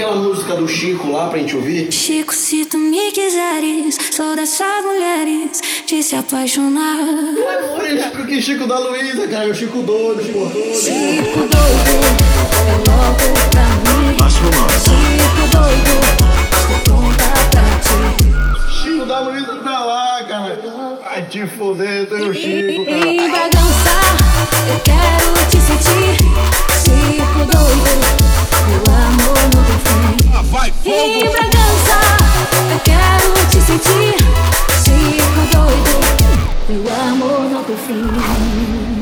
aquela música do Chico lá pra gente ouvir? Chico, se tu me quiseres, sou dessas mulheres de se apaixonar. Porque Chico da Luísa, cara, o Chico doido, Chico doido. Chico doido, é louco pra mim. Chico doido, estou pronta pra ti. Chico da Luísa tá lá, cara. Vai te foder, teu Chico, cara. vem pra dançar. Eu quero te sentir, fico doido. Meu amor não tem fim.